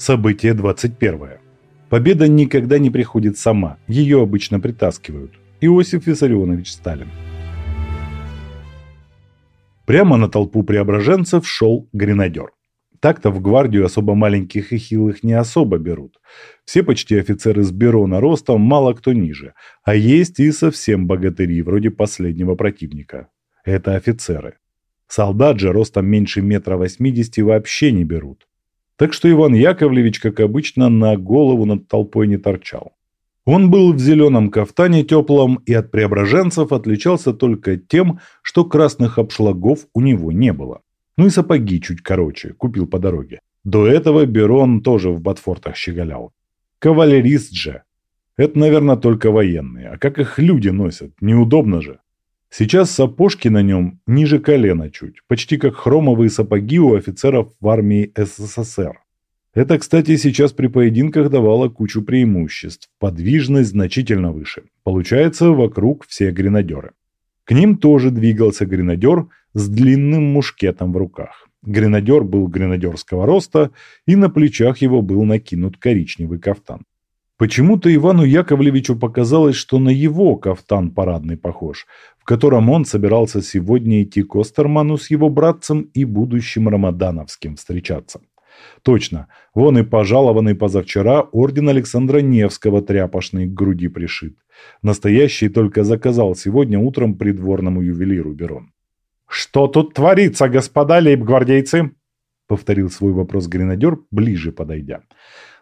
Событие 21. Победа никогда не приходит сама, ее обычно притаскивают. Иосиф Виссарионович Сталин. Прямо на толпу преображенцев шел гренадер. Так-то в гвардию особо маленьких и хилых не особо берут. Все почти офицеры с Берона ростом, мало кто ниже. А есть и совсем богатыри, вроде последнего противника. Это офицеры. Солдат же ростом меньше метра восьмидесяти вообще не берут. Так что Иван Яковлевич, как обычно, на голову над толпой не торчал. Он был в зеленом кафтане теплом и от преображенцев отличался только тем, что красных обшлагов у него не было. Ну и сапоги чуть короче, купил по дороге. До этого Берон тоже в ботфортах щеголял. Кавалерист же. Это, наверное, только военные. А как их люди носят? Неудобно же. Сейчас сапожки на нем ниже колена чуть, почти как хромовые сапоги у офицеров в армии СССР. Это, кстати, сейчас при поединках давало кучу преимуществ. Подвижность значительно выше. Получается, вокруг все гренадеры. К ним тоже двигался гренадер с длинным мушкетом в руках. Гренадер был гренадерского роста, и на плечах его был накинут коричневый кафтан. Почему-то Ивану Яковлевичу показалось, что на его кафтан парадный похож, в котором он собирался сегодня идти к Остерману с его братцем и будущим Рамадановским встречаться. Точно, вон и пожалованный позавчера орден Александра Невского тряпошный к груди пришит. Настоящий только заказал сегодня утром придворному ювелиру Берон. «Что тут творится, господа лейб-гвардейцы?» повторил свой вопрос гренадер, ближе подойдя.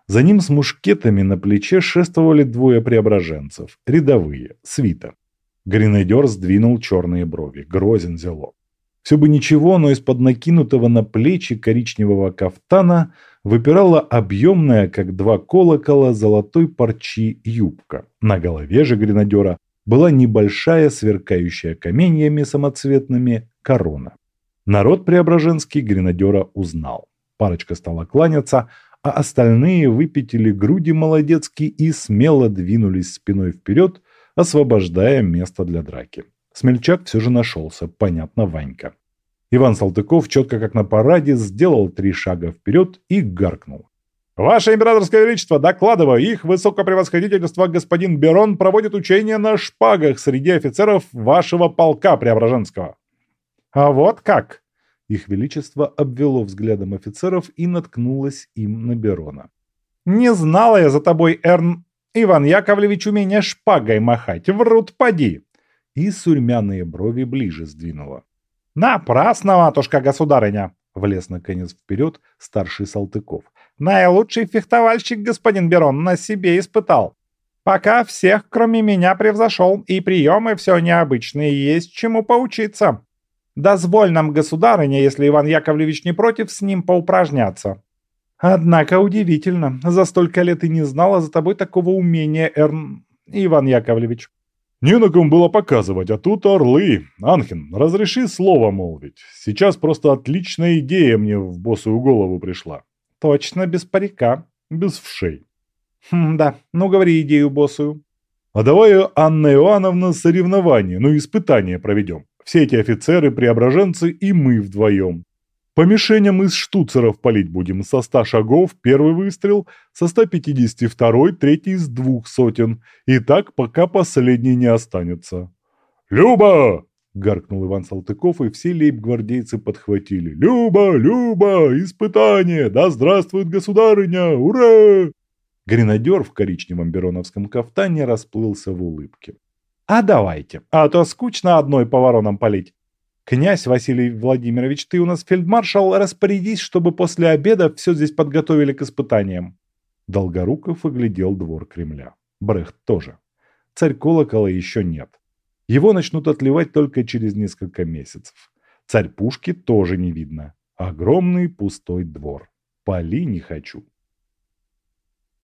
За ним с мушкетами на плече шествовали двое преображенцев, рядовые, свита. Гренадер сдвинул черные брови, грозен зело. Все бы ничего, но из-под накинутого на плечи коричневого кафтана выпирала объемная, как два колокола, золотой парчи юбка. На голове же гренадера была небольшая, сверкающая каменьями самоцветными, корона. Народ преображенский гренадера узнал. Парочка стала кланяться, а остальные выпятили груди молодецки и смело двинулись спиной вперед, освобождая место для драки. Смельчак все же нашелся, понятно, Ванька. Иван Салтыков, четко как на параде, сделал три шага вперед и гаркнул. «Ваше императорское величество, докладываю, их высокопревосходительство господин Берон проводит учения на шпагах среди офицеров вашего полка Преображенского». «А вот как!» Их Величество обвело взглядом офицеров и наткнулось им на Берона. «Не знала я за тобой, Эрн... Иван Яковлевич, умение шпагой махать. Врут, поди!» И сурьмяные брови ближе сдвинула. «Напрасно, матушка-государыня!» Влез наконец вперед старший Салтыков. «Наилучший фехтовальщик господин Берон на себе испытал. Пока всех, кроме меня, превзошел, и приемы все необычные, есть чему поучиться. Дозволь нам, государыня, если Иван Яковлевич не против, с ним поупражняться. Однако удивительно, за столько лет и не знала за тобой такого умения, Эрн... Иван Яковлевич. Не на ком было показывать, а тут орлы. Анхин, разреши слово молвить. Сейчас просто отличная идея мне в босую голову пришла. Точно, без парика, без вшей. Хм, да, ну говори идею боссую. А давай, Анна Иоанновна, соревнование, ну испытание проведем. Все эти офицеры, преображенцы и мы вдвоем. По мишеням из штуцеров палить будем. Со ста шагов первый выстрел, со 150 второй, третий из двух сотен. И так, пока последний не останется. «Люба!» – гаркнул Иван Салтыков, и все лейб-гвардейцы подхватили. «Люба! Люба! Испытание! Да здравствует государыня! Ура!» Гренадер в коричневом бероновском кафтане расплылся в улыбке. А давайте, а то скучно одной по воронам палить. Князь Василий Владимирович, ты у нас фельдмаршал, распорядись, чтобы после обеда все здесь подготовили к испытаниям. Долгоруков оглядел двор Кремля. Брехт тоже. Царь колокола еще нет. Его начнут отливать только через несколько месяцев. Царь пушки тоже не видно. Огромный пустой двор. Пали не хочу.